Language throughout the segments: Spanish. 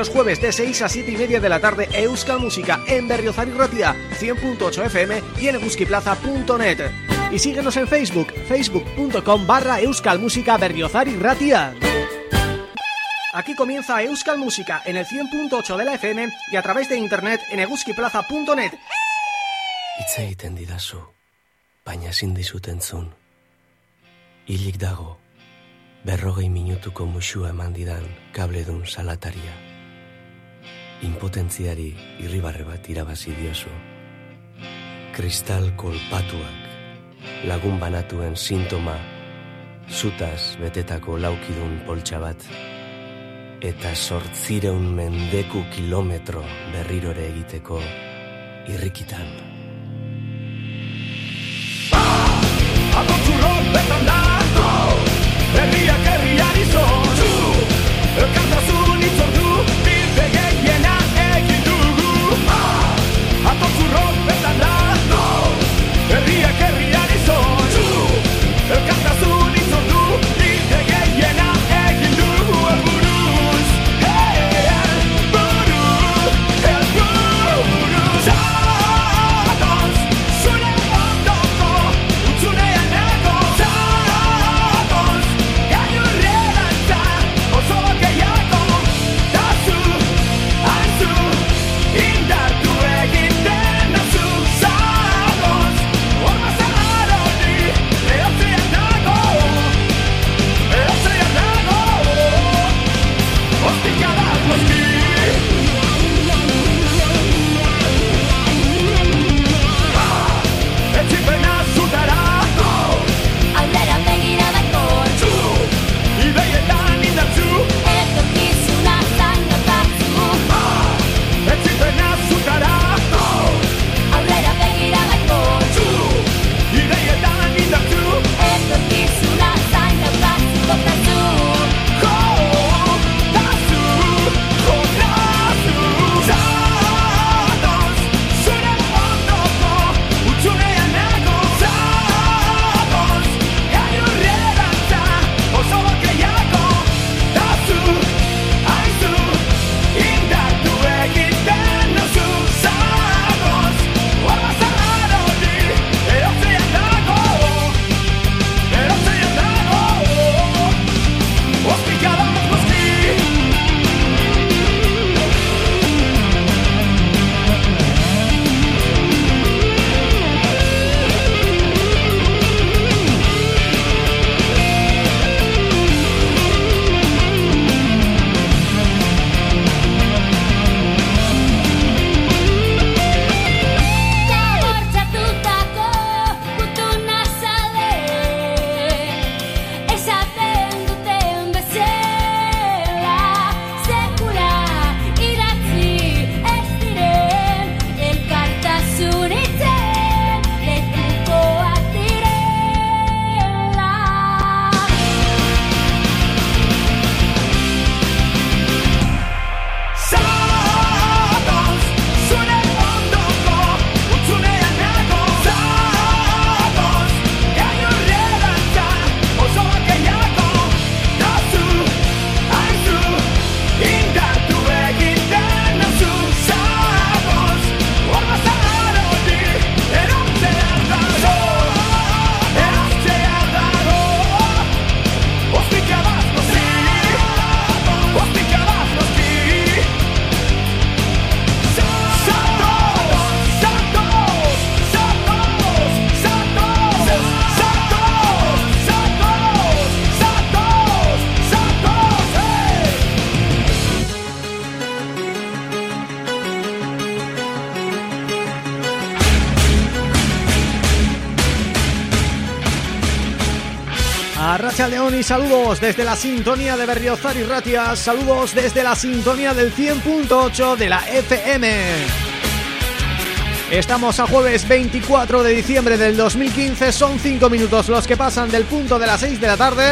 Los jueves de 6 a 7 y media de la tarde Euskal Música en Berriozar y Ratia 100.8 FM y en eguskiplaza.net Y síguenos en Facebook, facebook.com barra Euskal Música Berriozar y Ratia Aquí comienza Euskal Música en el 100.8 de la FM y a través de internet en eguskiplaza.net Hitz egiten baina. Hilik dago, berrogei minutuko musua eman didan kabledun salataria. Impotentziari irribarre bat irabazi diozu. Kristal kolpatuak, lagun banatuen sintoma, zutaz betetako laukidun poltsa bat, eta sortzireun mendeku kilometro berrirore egiteko irrikitan. Adotzurron betan dago Herriak herriari zozu Elkartasun León y saludos desde la sintonía de Berriozar y Ratia, saludos desde la sintonía del 100.8 de la FM. Estamos a jueves 24 de diciembre del 2015, son 5 minutos los que pasan del punto de las 6 de la tarde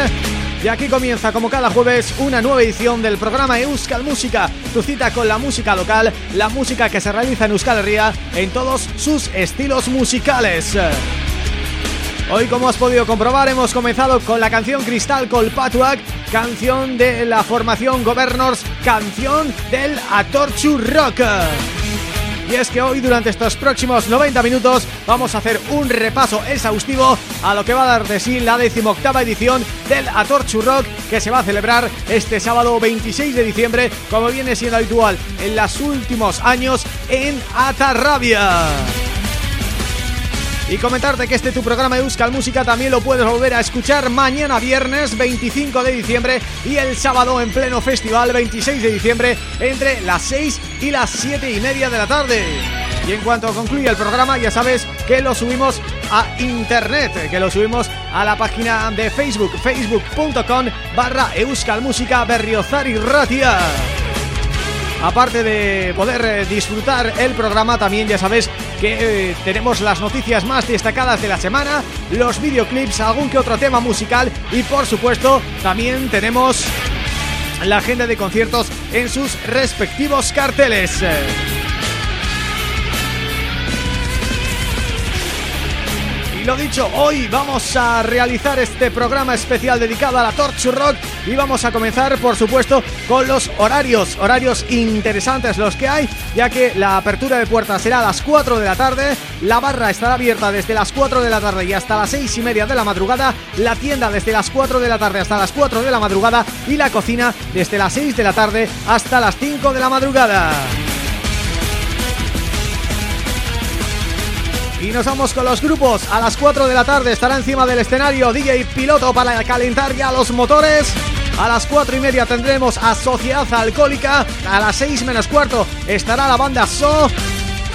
y aquí comienza como cada jueves una nueva edición del programa Euskal Música, tu cita con la música local, la música que se realiza en Euskal Herria en todos sus estilos musicales. Hoy, como has podido comprobar, hemos comenzado con la canción Cristal Colpatuac, canción de la formación Governors, canción del Atorchu Rock. Y es que hoy, durante estos próximos 90 minutos, vamos a hacer un repaso exhaustivo a lo que va a dar de sí la decimoctava edición del Atorchu Rock, que se va a celebrar este sábado 26 de diciembre, como viene siendo habitual en los últimos años en Atarrabia. Y comentarte que este tu programa de Euskal Música también lo puedes volver a escuchar mañana viernes 25 de diciembre y el sábado en pleno festival 26 de diciembre entre las 6 y las 7 y media de la tarde. Y en cuanto concluya el programa ya sabes que lo subimos a internet, que lo subimos a la página de Facebook, facebook.com barra Euskal Música Berriozar y Ratia. Aparte de poder eh, disfrutar el programa, también ya sabes que eh, tenemos las noticias más destacadas de la semana, los videoclips, algún que otro tema musical y por supuesto también tenemos la agenda de conciertos en sus respectivos carteles. Lo dicho, hoy vamos a realizar este programa especial dedicado a la Torch Rock y vamos a comenzar, por supuesto, con los horarios, horarios interesantes los que hay, ya que la apertura de puertas será a las 4 de la tarde, la barra estará abierta desde las 4 de la tarde y hasta las 6 y media de la madrugada, la tienda desde las 4 de la tarde hasta las 4 de la madrugada y la cocina desde las 6 de la tarde hasta las 5 de la madrugada. Y nos vamos con los grupos. A las 4 de la tarde estará encima del escenario DJ Piloto para calentar ya los motores. A las 4 y media tendremos a Sociedad Alcohólica. A las 6 menos cuarto estará la banda So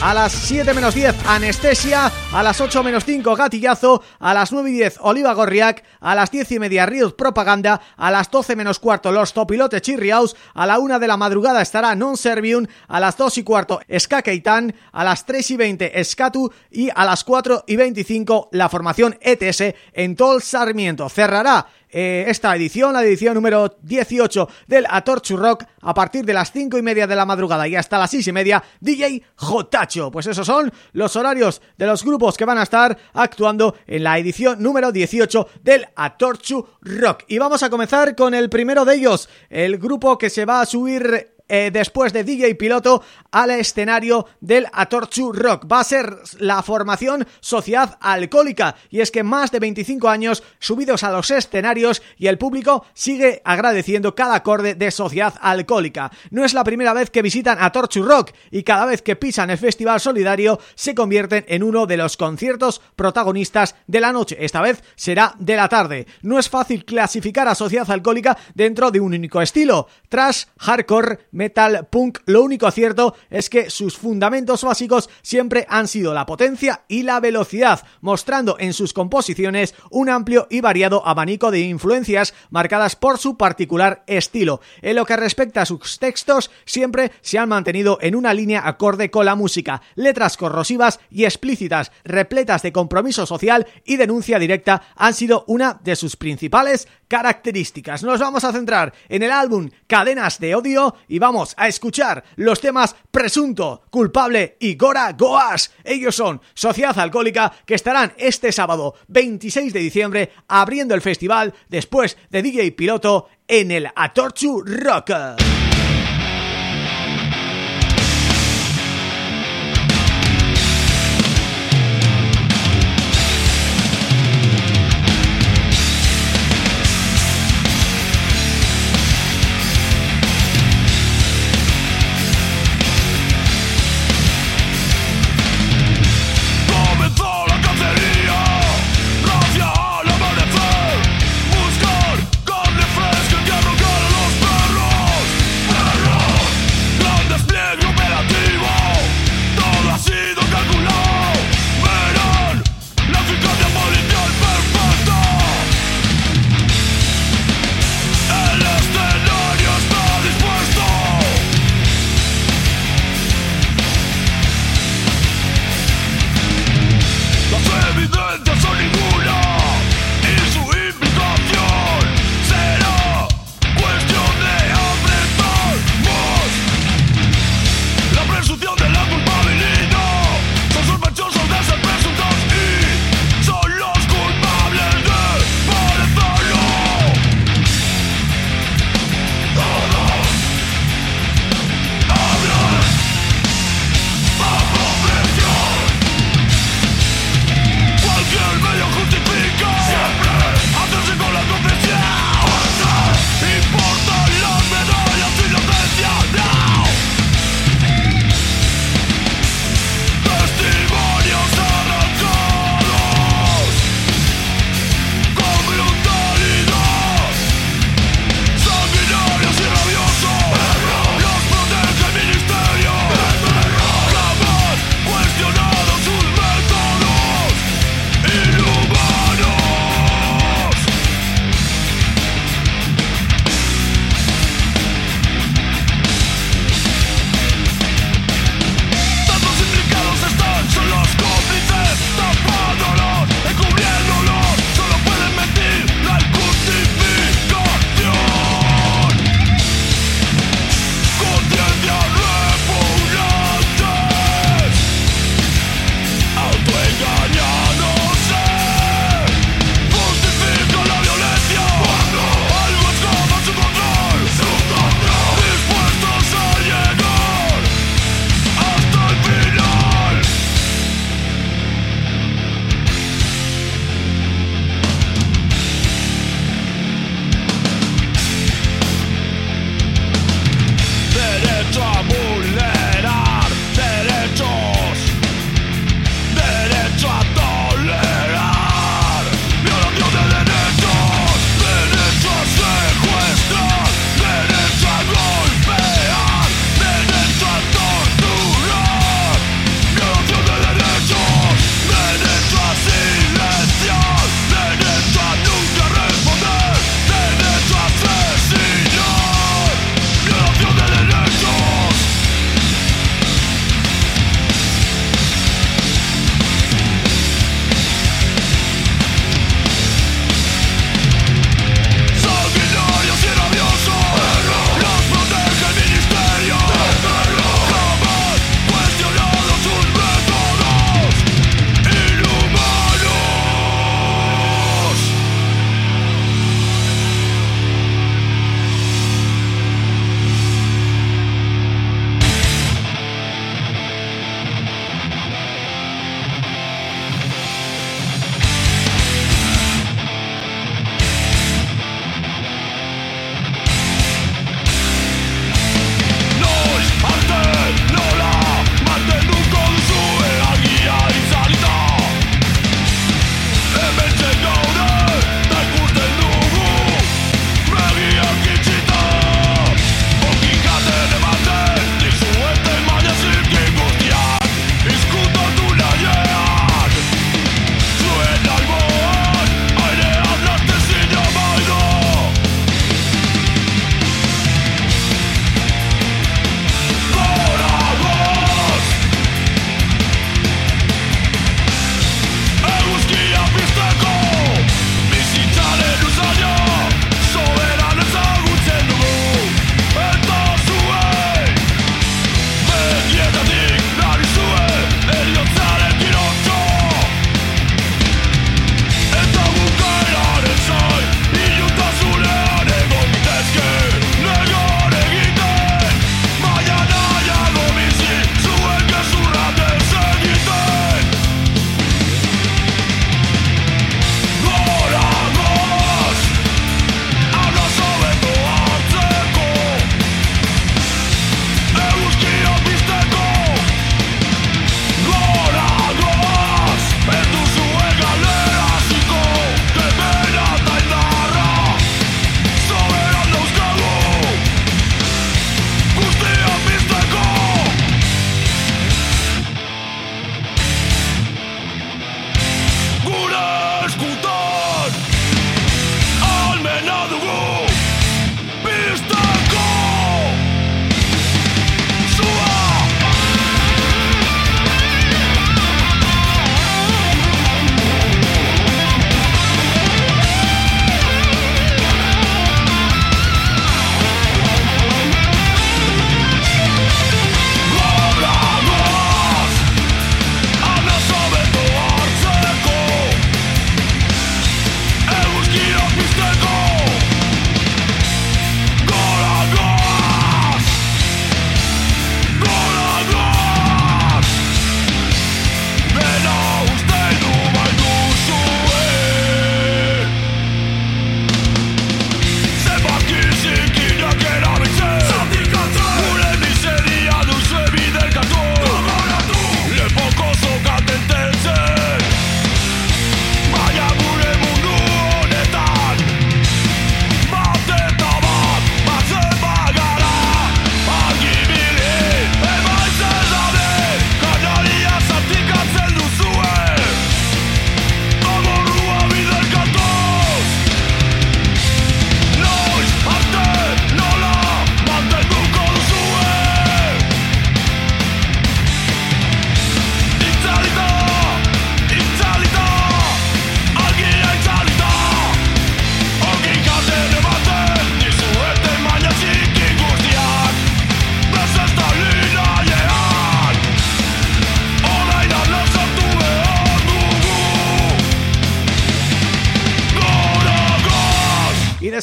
a las 7 menos 10 Anestesia, a las 8 menos 5 Gatillazo, a las 9 y 10 Oliva Gorriac, a las 10 y media Riot Propaganda, a las 12 menos cuarto Los Topilotes Chirriaus, a la 1 de la madrugada estará Non Servium, a las 2 y cuarto Ska Keitan, a las 3 y 20 Skatu. Y a las 4 y 25 la formación ETS en Tol Sarmiento. Cerrará eh, esta edición, la edición número 18 del Atorchu Rock, a partir de las 5 y media de la madrugada y hasta las 6 y media, DJ Jotacho. Pues esos son los horarios de los grupos que van a estar actuando en la edición número 18 del Atorchu Rock. Y vamos a comenzar con el primero de ellos, el grupo que se va a subir eh, después de DJ Piloto al escenario del Atorchu Rock. Va a ser la formación Sociedad Alcohólica y es que más de 25 años subidos a los escenarios y el público sigue agradeciendo cada acorde de Sociedad Alcohólica. No es la primera vez que visitan Atorchu Rock y cada vez que pisan el Festival Solidario se convierten en uno de los conciertos protagonistas de la noche. Esta vez será de la tarde. No es fácil clasificar a Sociedad Alcohólica dentro de un único estilo. Trash, hardcore, metal, punk, lo único cierto es que sus fundamentos básicos siempre han sido la potencia y la velocidad, mostrando en sus composiciones un amplio y variado abanico de influencias marcadas por su particular estilo. En lo que respecta a sus textos, siempre se han mantenido en una línea acorde con la música, letras corrosivas y explícitas, repletas de compromiso social y denuncia directa han sido una de sus principales características. Nos vamos a centrar en el álbum Cadenas de Odio y vamos a escuchar los temas Presunto, Culpable y Gora Goas. Ellos son Sociedad Alcohólica que estarán este sábado 26 de diciembre abriendo el festival después de DJ Piloto en el Atorchu Rock.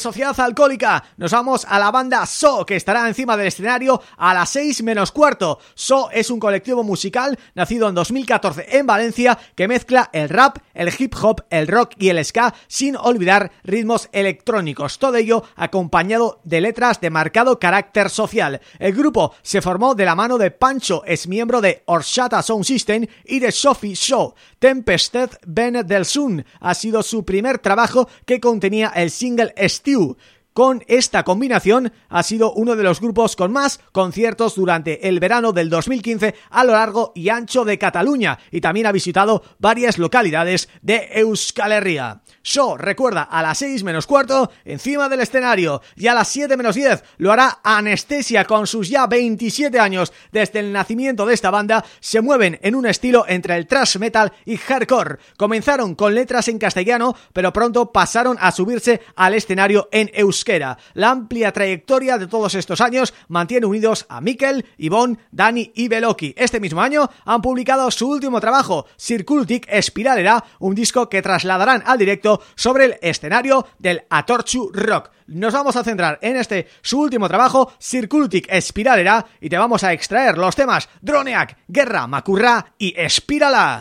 Sociedad Alcohólica nos vamos a la banda So, que estará encima del escenario a las 6 menos cuarto. So es un colectivo musical nacido en 2014 en Valencia que mezcla el rap, el hip hop, el rock y el ska sin olvidar ritmos electrónicos. Todo ello acompañado de letras de marcado carácter social. El grupo se formó de la mano de Pancho, es miembro de Orshata Sound System y de Sophie Show. Tempested Ben del Sun ha sido su primer trabajo que contenía el single Con esta combinación ha sido uno de los grupos con más conciertos durante el verano del 2015 a lo largo y ancho de Cataluña y también ha visitado varias localidades de Euskal Herria. Show recuerda a las 6 menos cuarto encima del escenario y a las 7 menos 10 lo hará Anestesia con sus ya 27 años desde el nacimiento de esta banda se mueven en un estilo entre el thrash metal y hardcore. Comenzaron con letras en castellano pero pronto pasaron a subirse al escenario en euskera. La amplia trayectoria de todos estos años mantiene unidos a Mikel, Ivonne, Dani y Beloki. Este mismo año han publicado su último trabajo, Circultic Espiralera, un disco que trasladarán al directo sobre el escenario del Atorchu Rock. Nos vamos a centrar en este su último trabajo, Circultic Espiralera, y te vamos a extraer los temas Droneac, Guerra, Macurra y Espirala.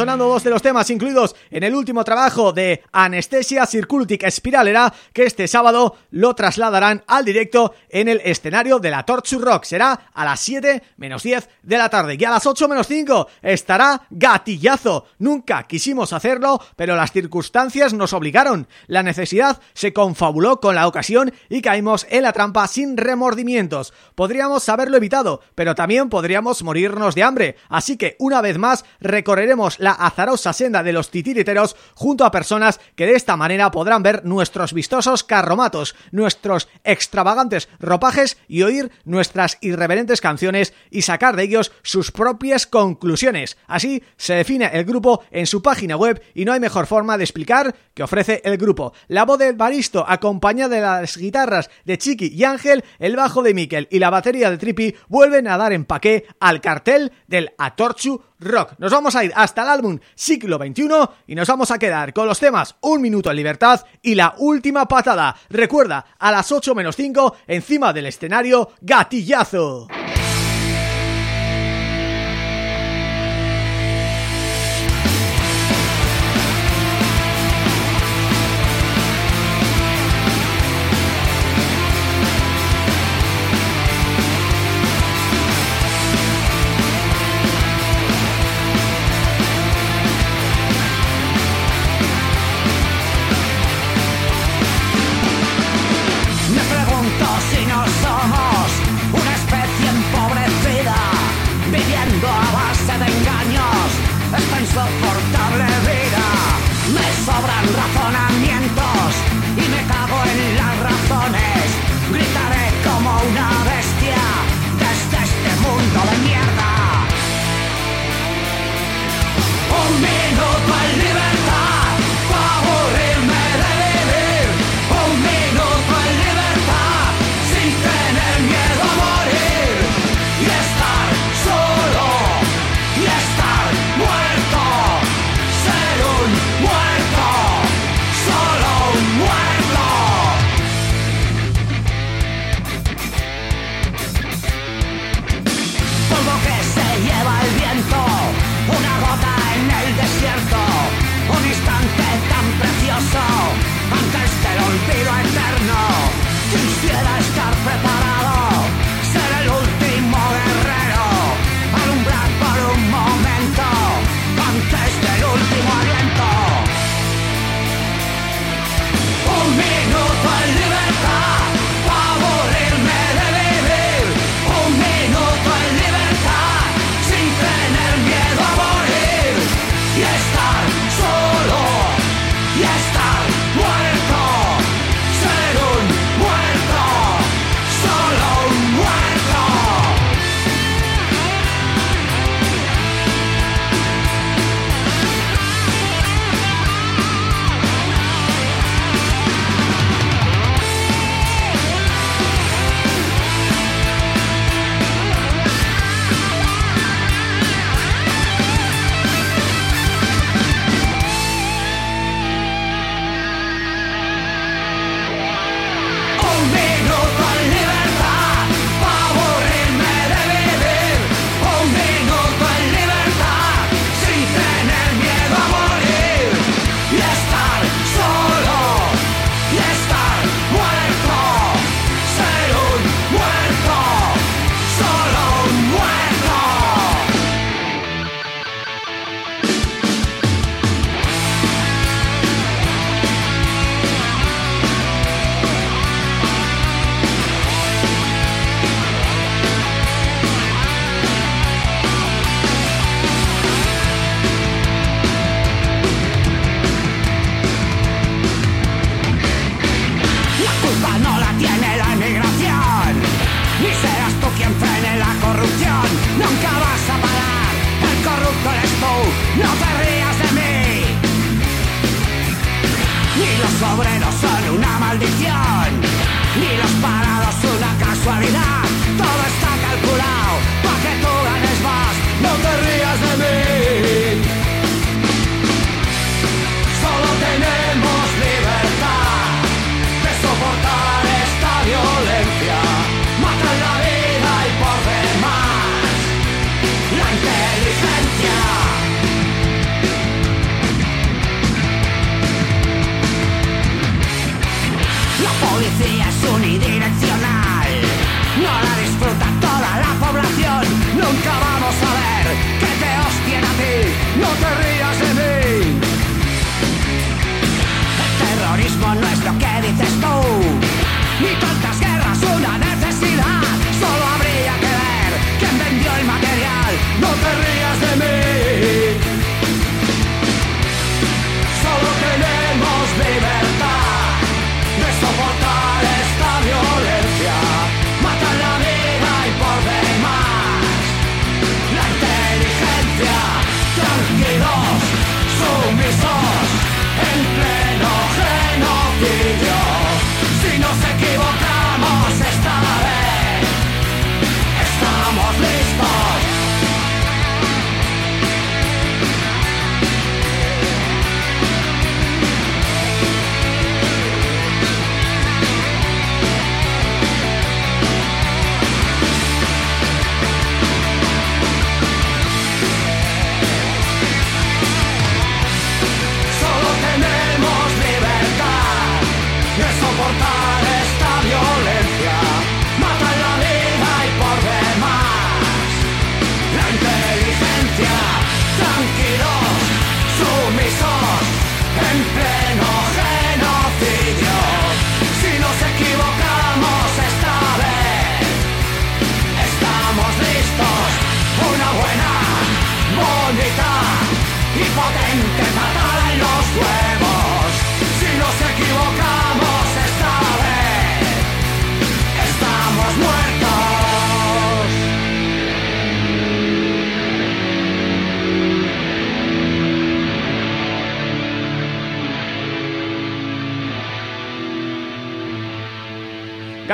Sonando dos de los temas incluidos en el último trabajo de Anestesia Circultic Spiralera que este sábado lo trasladarán al directo en el escenario de la Torture Rock. Será a las 7 menos 10 de la tarde y a las 8 menos 5 estará Gatillazo. Nunca quisimos hacerlo, pero las circunstancias nos obligaron. La necesidad se confabuló con la ocasión y caímos en la trampa sin remordimientos. Podríamos haberlo evitado, pero también podríamos morirnos de hambre. Así que una vez más recorreremos la azarosa senda de los titiriteros junto a personas que de esta manera podrán ver nuestros vistosos carromatos, nuestros extravagantes ropajes y oír nuestras irreverentes canciones y sacar de ellos sus propias conclusiones. Así se define el grupo en su página web y no hay mejor forma de explicar que ofrece el grupo. La voz de Baristo acompañada de las guitarras de Chiqui y Ángel, el bajo de Miquel y la batería de Trippy vuelven a dar empaque al cartel del Atorchu rock. Nos vamos a ir hasta el álbum Siglo XXI y nos vamos a quedar con los temas Un Minuto en Libertad y La Última Patada. Recuerda, a las 8 menos 5, encima del escenario, Gatillazo.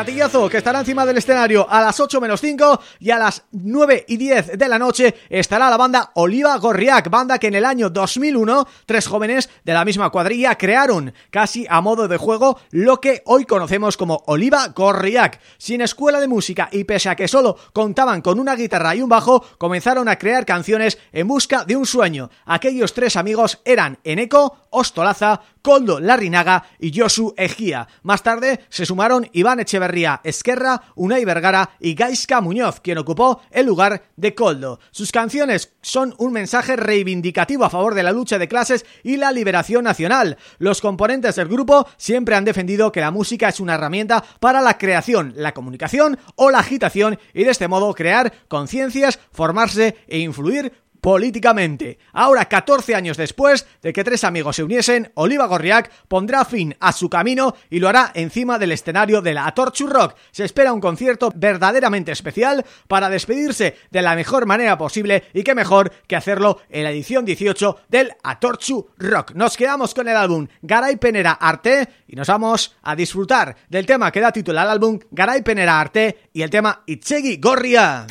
Que estará encima del escenario a las 8 menos 5 y a las 9 y 10 de la noche estará la banda Oliva Gorriak, banda que en el año 2001 tres jóvenes de la misma cuadrilla crearon, casi a modo de juego, lo que hoy conocemos como Oliva Gorriak. Sin escuela de música y pese a que solo contaban con una guitarra y un bajo, comenzaron a crear canciones en busca de un sueño. Aquellos tres amigos eran Eneco, Ostolaza, Coldo Larrinaga y Josu Ejía. Más tarde se sumaron Iván Echeverría Esquerra, Unai Vergara y Gaisca Muñoz, quien ocupó el lugar de Coldo. Sus canciones son un mensaje reivindicativo a favor de la lucha de clases y la liberación nacional. Los componentes del grupo siempre han defendido que la música es una herramienta para la creación, la comunicación o la agitación y de este modo crear conciencias, formarse e influir políticamente. Ahora, 14 años después de que tres amigos se uniesen, Oliva Gorriak pondrá fin a su camino y lo hará encima del escenario de la Atorchu Rock. Se espera un concierto verdaderamente especial para despedirse de la mejor manera posible y qué mejor que hacerlo en la edición 18 del Atorchu Rock. Nos quedamos con el álbum Garay Penera Arte y nos vamos a disfrutar del tema que da título al álbum Garay Penera Arte y el tema Itzegi Gorria.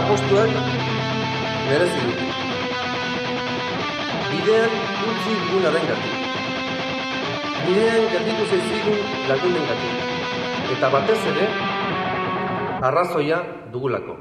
apostuek merezi dut. Bidean utzi dugun arengatu. Bidean gertitu zezigun lagunen gatu. Eta batez ere, arrazoia dugulako.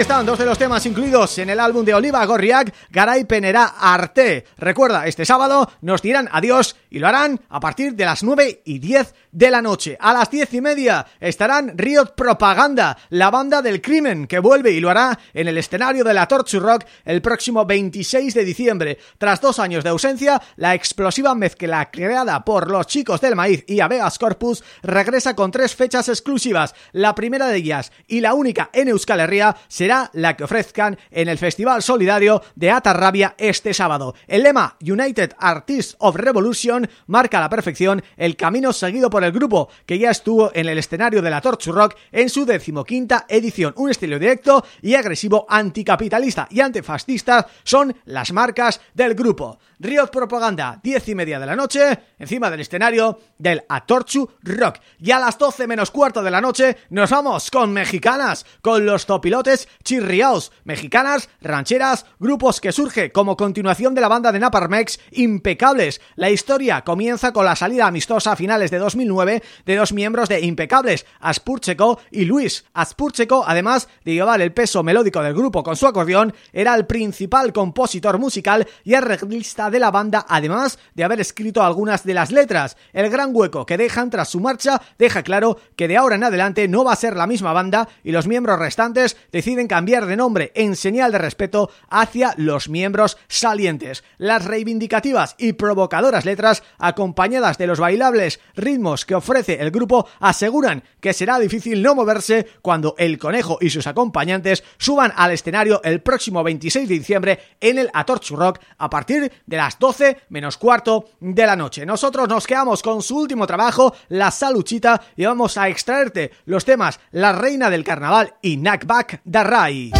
Están dos de los temas incluidos en el álbum de Oliva Gorriak, Garay Penera Arte. Recuerda, este sábado nos dirán adiós y lo harán a partir de las 9 y 10 de la noche. A las 10 y media estarán Riot Propaganda, la banda del crimen, que vuelve y lo hará en el escenario de la Torture Rock el próximo 26 de diciembre. Tras dos años de ausencia, la explosiva mezcla creada por los chicos del maíz y Avegas Corpus regresa con tres fechas exclusivas. La primera de ellas y la única en Euskal Herria será la que ofrezcan en el Festival Solidario de Atarrabia este sábado. El lema United Artists of Revolution marca a la perfección el camino seguido por el grupo que ya estuvo en el escenario de la Torture Rock en su decimoquinta edición. Un estilo directo y agresivo anticapitalista y antifascista son las marcas del grupo. Riot Propaganda, 10 y media de la noche, encima del escenario del Atorchu Rock. Y a las 12 menos cuarto de la noche nos vamos con mexicanas, con los topilotes chirriaos, mexicanas, rancheras, grupos que surge como continuación de la banda de Naparmex Impecables. La historia comienza con la salida amistosa a finales de 2009 de dos miembros de Impecables, Aspurcheco y Luis. Aspurcheco, además de llevar el peso melódico del grupo con su acordeón, era el principal compositor musical y arreglista de la banda además de haber escrito algunas de las letras. El gran hueco que dejan tras su marcha deja claro que de ahora en adelante no va a ser la misma banda y los miembros restantes deciden cambiar de nombre en señal de respeto hacia los miembros salientes. Las reivindicativas y provocadoras letras acompañadas de los bailables ritmos que ofrece el grupo aseguran que será difícil no moverse cuando el conejo y sus acompañantes suban al escenario el próximo 26 de diciembre en el Atorchu Rock a partir de las 12 menos cuarto de la noche. Nosotros nos quedamos con su último trabajo, La Saluchita, y vamos a extraerte los temas La Reina del Carnaval y Nakbak Darrai.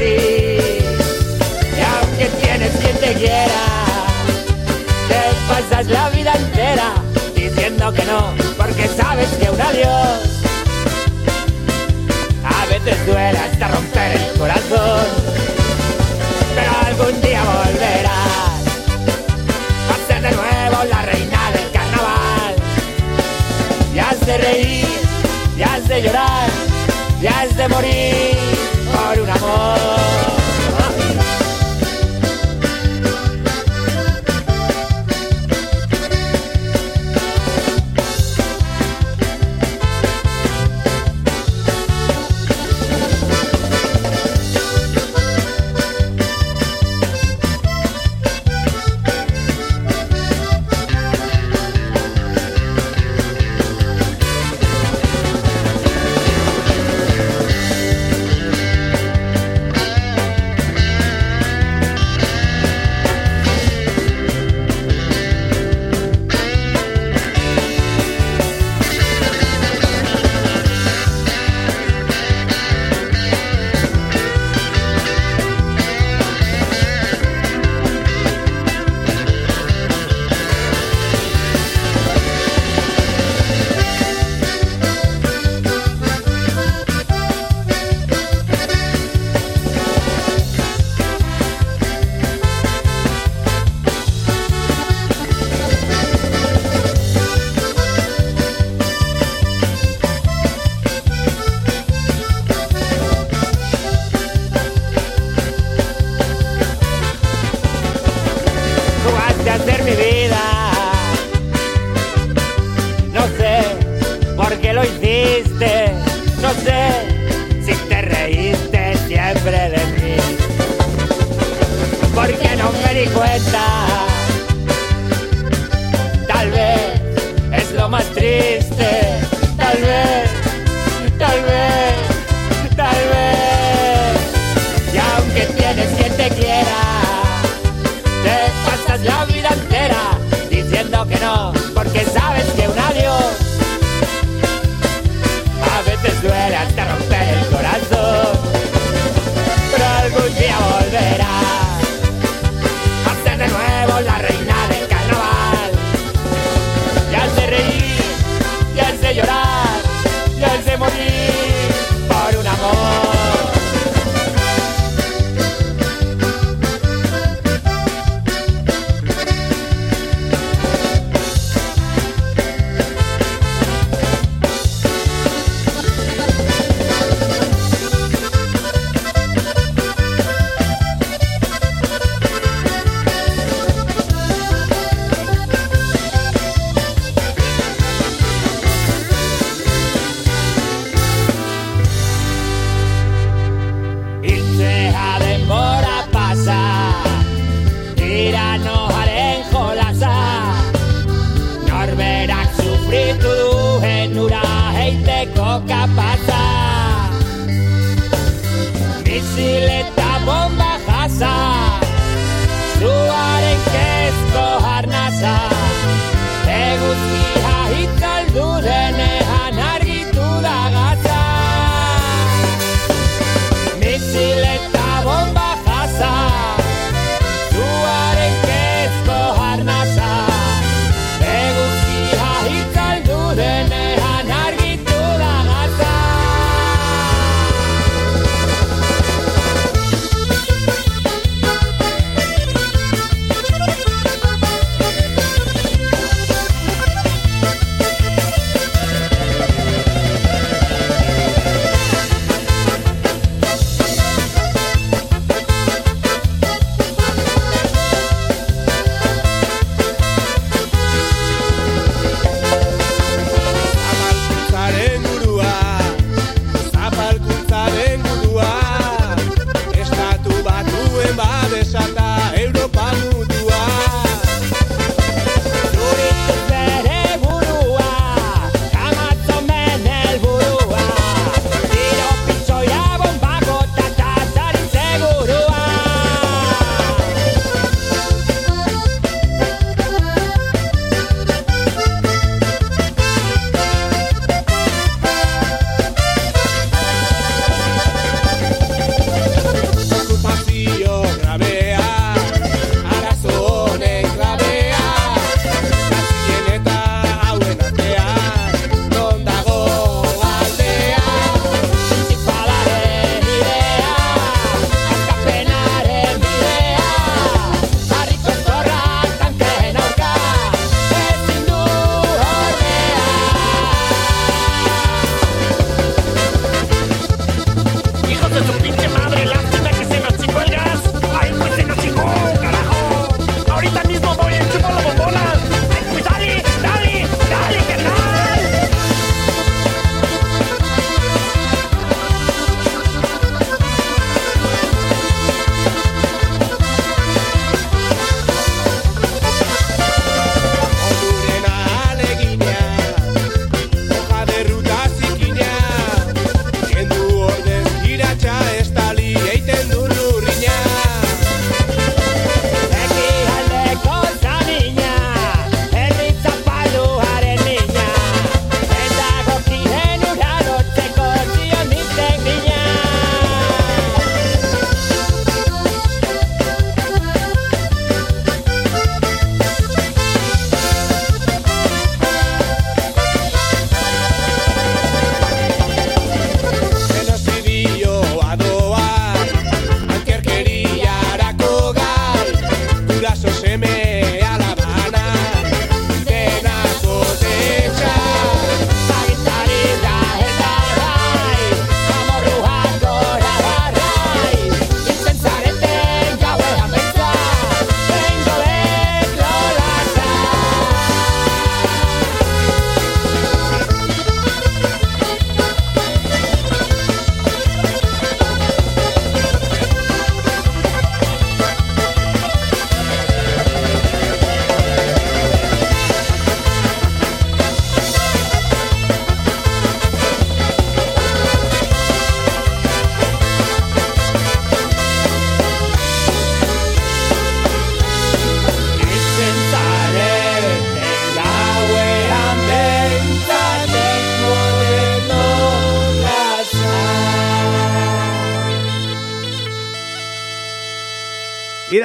Y aunque tienes quien te quiera, te pasas la vida entera diciendo que no, porque sabes que un adiós veces duela hasta romper el corazón. Pero algún día volverás a ser de nuevo la reina del carnaval. Ya has de reír, ya has de llorar, ya has de morir amor.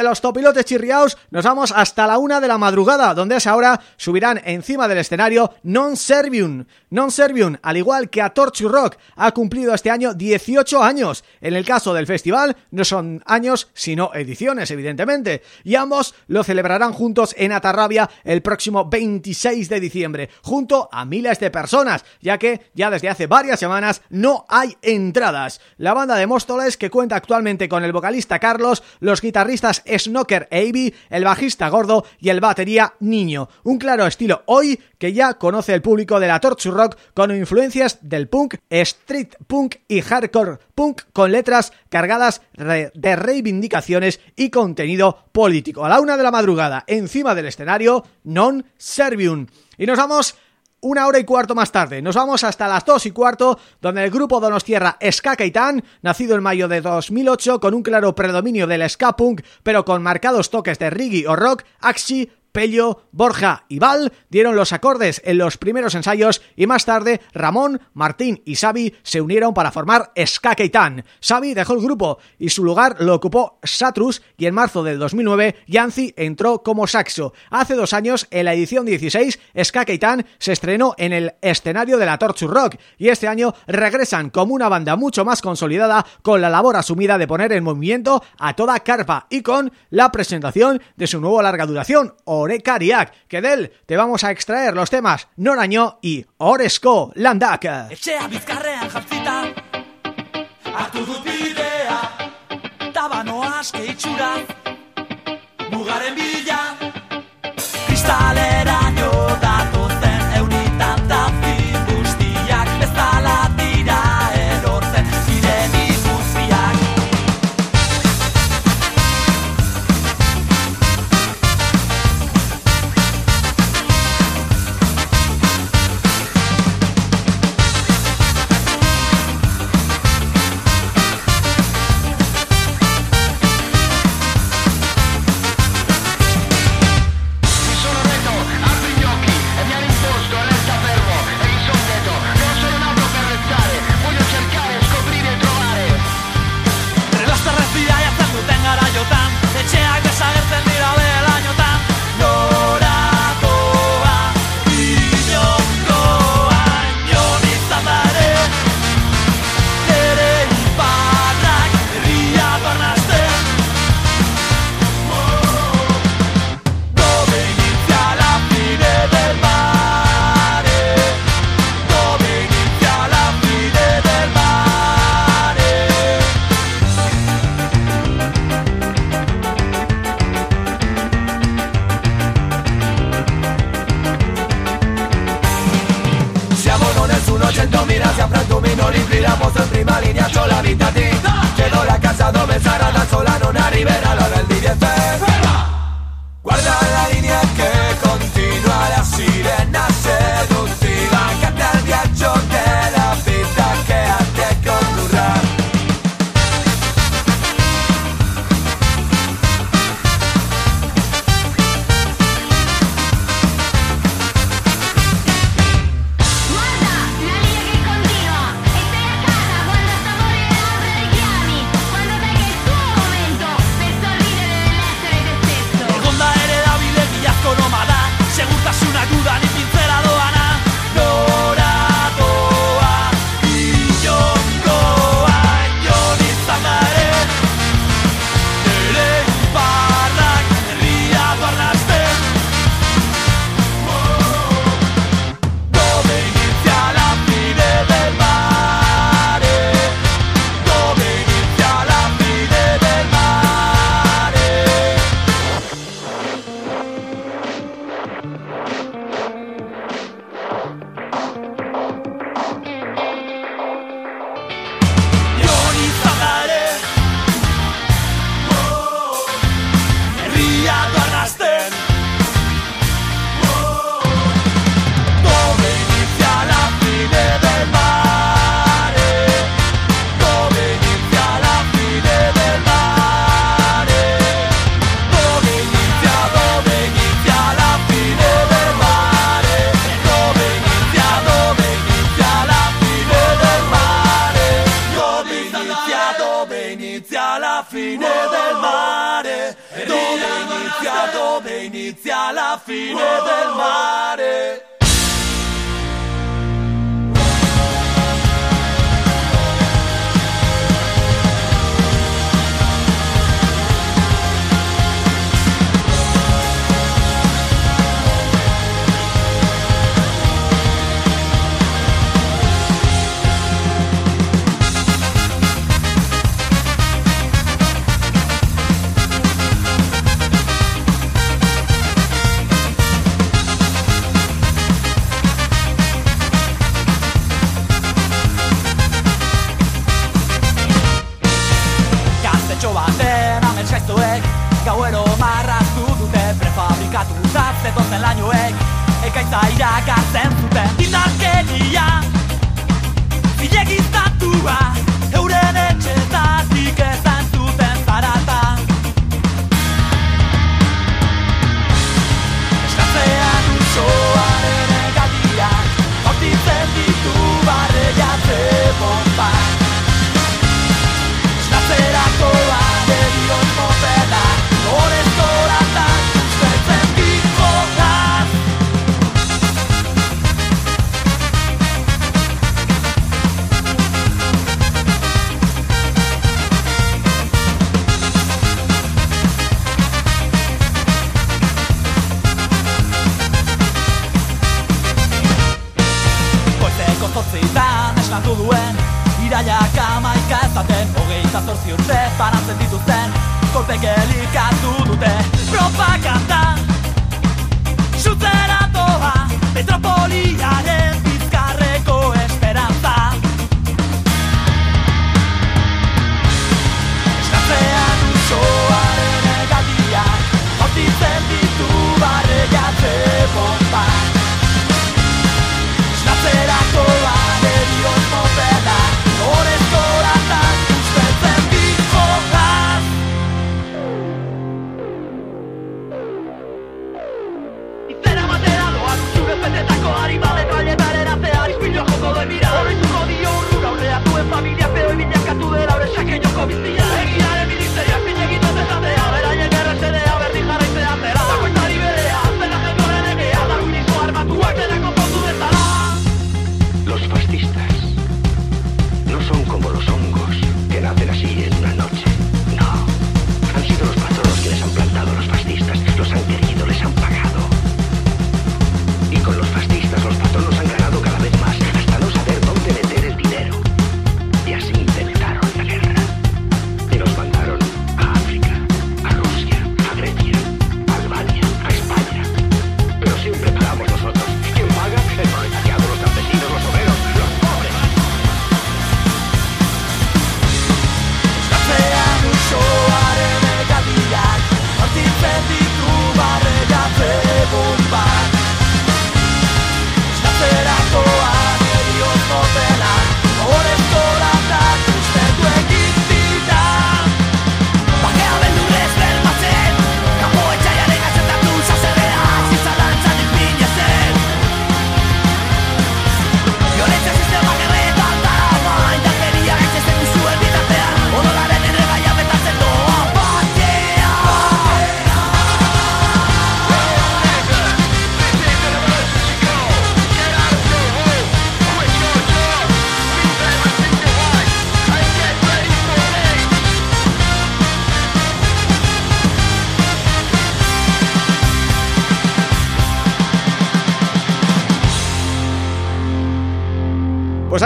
Los topilotes chirriaos nos vamos hasta la una de la madrugada, donde a esa hora subirán encima del escenario Non Servium. Non Servium, al igual que a Torture Rock, ha cumplido este año 18 años. En el caso del festival, no son años, sino ediciones, evidentemente. Y ambos lo celebrarán juntos en Atarrabia el próximo 26 de diciembre, junto a miles de personas, ya que ya desde hace varias semanas no hay entradas. La banda de Móstoles, que cuenta actualmente con el vocalista Carlos, los guitarristas Snoker e el bajista Gordo y el batería Niño. Un claro estilo hoy que ya conoce el público de la Torture Rock con influencias del punk, street punk y hardcore punk con letras cargadas de reivindicaciones y contenido político. A la una de la madrugada, encima del escenario, Non Servium. Y nos vamos una hora y cuarto más tarde. Nos vamos hasta las dos y cuarto, donde el grupo Donostierra Ska Kaitan, nacido en mayo de 2008 con un claro predominio del ska punk, pero con marcados toques de reggae o rock, Axi Pello, Borja y Val dieron los acordes en los primeros ensayos y más tarde Ramón, Martín y Xavi se unieron para formar Ska Keitan. Xavi dejó el grupo y su lugar lo ocupó Satrus y en marzo del 2009 Yancy entró como saxo. Hace dos años, en la edición 16, Ska Keitan se estrenó en el escenario de la Torture Rock y este año regresan como una banda mucho más consolidada con la labor asumida de poner en movimiento a toda carpa y con la presentación de su nuevo larga duración, Orekariak, que de él te vamos a extraer los temas Noraño y Oresko Landak. Etxea bizkarrean jartzita Artu dut bidea Tabano aske itxura Mugaren bila Kristalera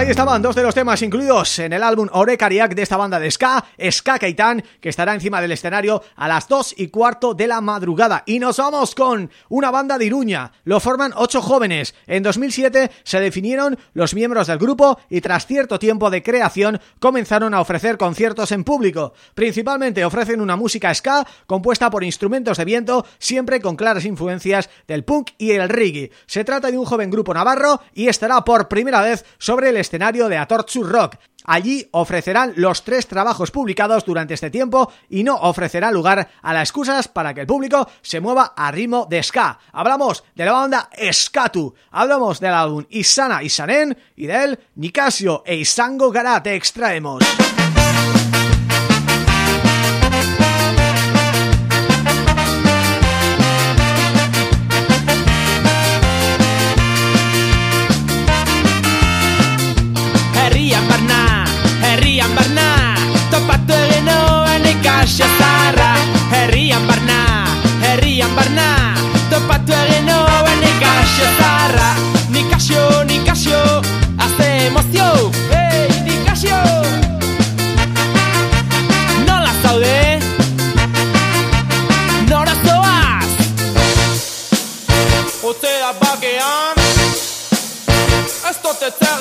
estaban dos de los temas incluidos en el álbum Orekariak de esta banda de Ska, Ska Kaitan, que estará encima del escenario a las 2 y cuarto de la madrugada. Y nos vamos con una banda de Iruña. Lo forman ocho jóvenes. En 2007 se definieron los miembros del grupo y tras cierto tiempo de creación comenzaron a ofrecer conciertos en público. Principalmente ofrecen una música ska compuesta por instrumentos de viento, siempre con claras influencias del punk y el reggae. Se trata de un joven grupo navarro y estará por primera vez sobre el escenario de Atorchu Rock. Allí ofrecerán los tres trabajos publicados durante este tiempo y no ofrecerá lugar a las excusas para que el público se mueva a ritmo de ska. Hablamos de la banda Skatu, hablamos del álbum Isana Isanen y del Nicasio e Isango Garate extraemos.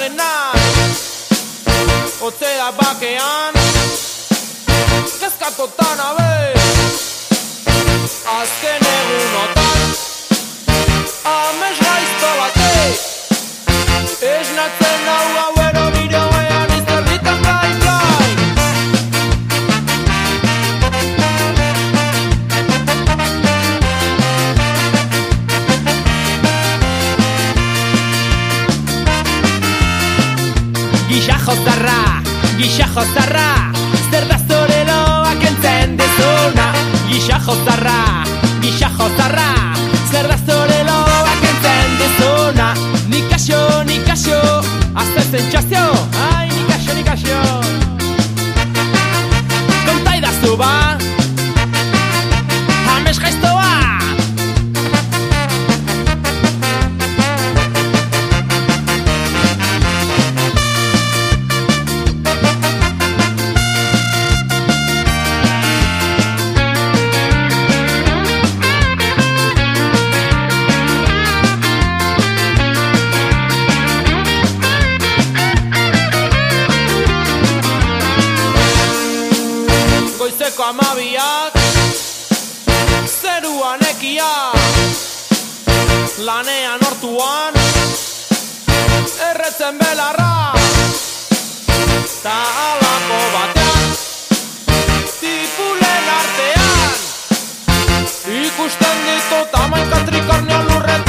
dena Ote da bakean. Kezkatotan abe Azken egun otan Amez gaizto bate Ez natzen Gisa jozarra Zer da zure loak entzen dezuna Gisa jozarra Gisa jozarra Zer da zure loak entzen dezuna Nikasio, nikasio Azte zentxazio amabiak Zeruan ekia Lanean hortuan Erretzen belarra Ta alako batean Tipulen artean. Ikusten ditut amaika trikornio lurretik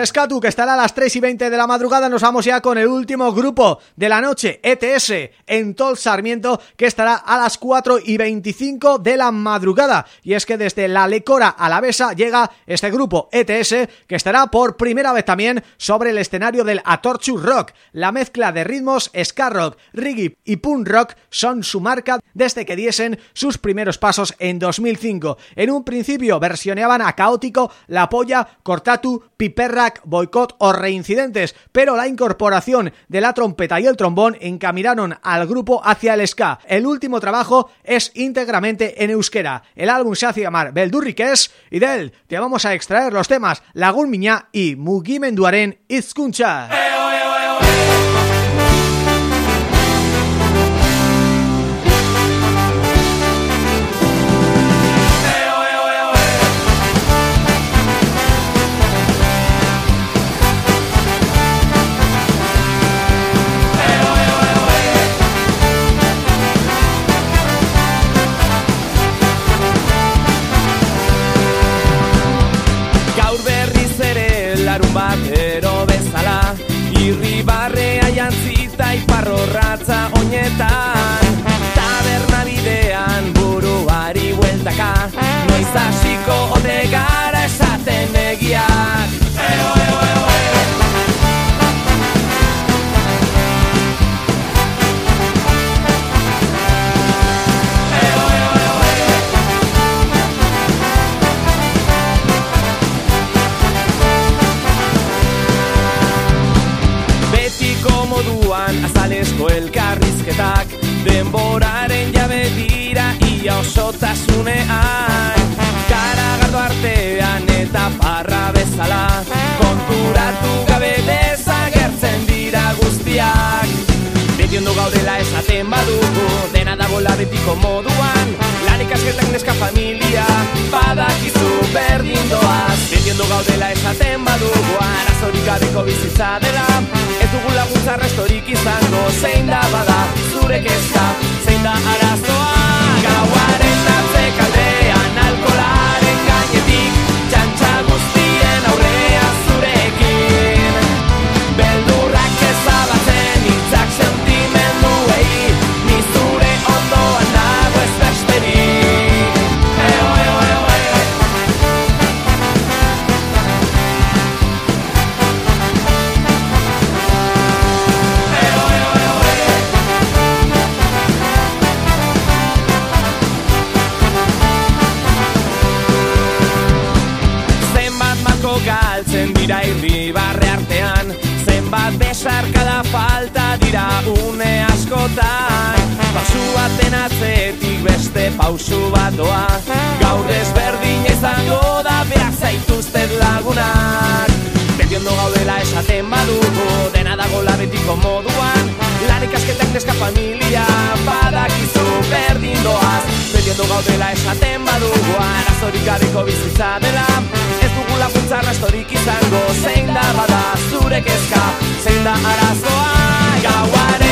de que estará a las 3 y 20 de la madrugada nos vamos ya con el último grupo de la noche, ETS, en Tol Sarmiento que estará a las 4 y 25 de la madrugada y es que desde la Lecora a la Besa llega este grupo ETS que estará por primera vez también sobre el escenario del Atorchu Rock. La mezcla de ritmos ska rock, reggae y punk rock son su marca desde que diesen sus primeros pasos en 2005. En un principio versioneaban a Caótico, La Polla, Cortatu, Piperrack, Boicot o Reincidentes, pero la incorporación de la trompeta y el trombón encaminaron al grupo hacia el ska. El último trabajo es íntegramente en euskera. El álbum se hace llamar Beldurriques y de él te vamos a extraer los temas Lagun Miña y Mugimenduaren Izkuntza. Osotasunean Garagardo artean eta parra bezala Konturatu gabe desagertzen dira guztiak. Beti ondo gaudela esaten badugu Dena dagoela betiko moduan Lan ikasketak neska familia Badakizu berdin doaz. Beti ondo gaudela esaten badugu Arazorik gabeko bizitza dela Ez dugu laguntza restorik izango Zein da bada zure kezka Zein da arazoa You. Askotan Pausu baten atzetik beste pausu bat doa. Gaur ezberdina izango da behar zaituztet lagunak. Beti ondo gaudela esaten badugu Dena dago betiko moduan. Lan ikasketak neska familia Badakizu berdin doaz. Beti ondo gaudela esaten badugu Arazorik gabeko bizitza dela. Ez dugu laguntza rastorik izango Zein da bada zure kezka Zein da arazoa Gauaren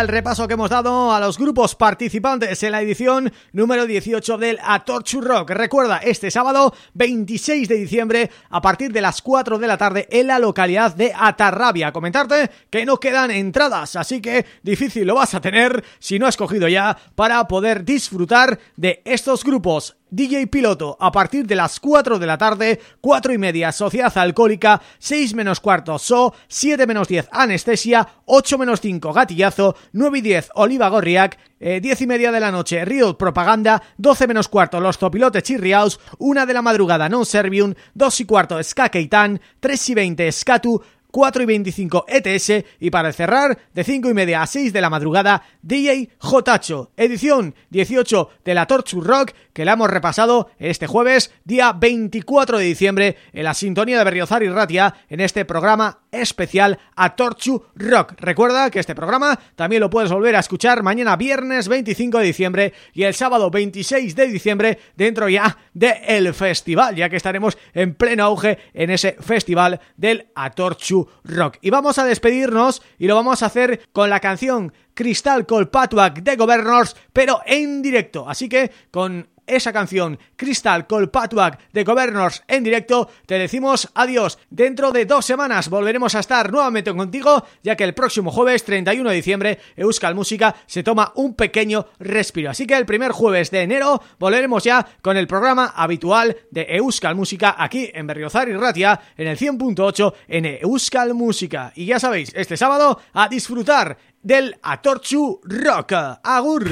El repaso que hemos dado a los grupos participantes en la edición número 18 del Atorchu Rock. Recuerda, este sábado 26 de diciembre a partir de las 4 de la tarde en la localidad de Atarrabia. Comentarte que no quedan entradas, así que difícil lo vas a tener si no has cogido ya para poder disfrutar de estos grupos. DJ Piloto a partir de las 4 de la tarde, 4 y media Sociedad Alcohólica, 6 menos cuarto So, 7 menos 10 Anestesia, 8 menos 5 Gatillazo, 9 y 10 Oliva Gorriac, eh, 10 y media de la noche Río Propaganda, 12 menos cuarto Los Topilotes Chirriaus, 1 de la madrugada Non Servium, 2 y cuarto Ska Keitan, 3 y 20 Skatu, 4 y 25 ETS y para cerrar de 5 y media a 6 de la madrugada DJ Jotacho, edición 18 de la Torture Rock que la hemos repasado este jueves día 24 de diciembre en la sintonía de Berriozar y Ratia en este programa especial a Torchu Rock. Recuerda que este programa también lo puedes volver a escuchar mañana viernes 25 de diciembre y el sábado 26 de diciembre dentro ya del festival, ya que estaremos en pleno auge en ese festival del Atorchu Rock. Y vamos a despedirnos y lo vamos a hacer con la canción Crystal Colpatuac de Governors, pero en directo. Así que con esa canción Crystal Colpatuac de Governors en directo, te decimos adiós. Dentro de dos semanas volveremos a estar nuevamente contigo, ya que el próximo jueves 31 de diciembre Euskal Música se toma un pequeño respiro. Así que el primer jueves de enero volveremos ya con el programa habitual de Euskal Música aquí en Berriozar y Ratia en el 100.8 en Euskal Música. Y ya sabéis, este sábado a disfrutar del Atorchu Rock. Agur!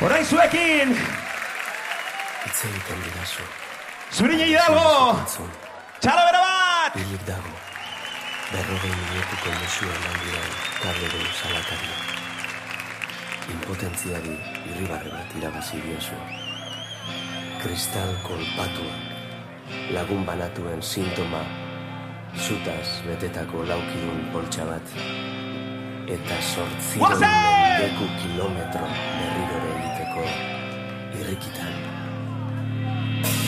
Orain zuekin, Hitz egiten didazu. Zurine Hidalgo, txalo bera bat! Hilik dago. Berrogei minutuko musio eman diren kableren salakari. Impotentziari irribarre bat irabazi diozu. Kristal kolpatuak, lagun banatuen sintoma, zutaz betetako laukidun poltsa bat, eta sortziron Guazen! leku kilometro berrirore egiteko irrikitan. thank you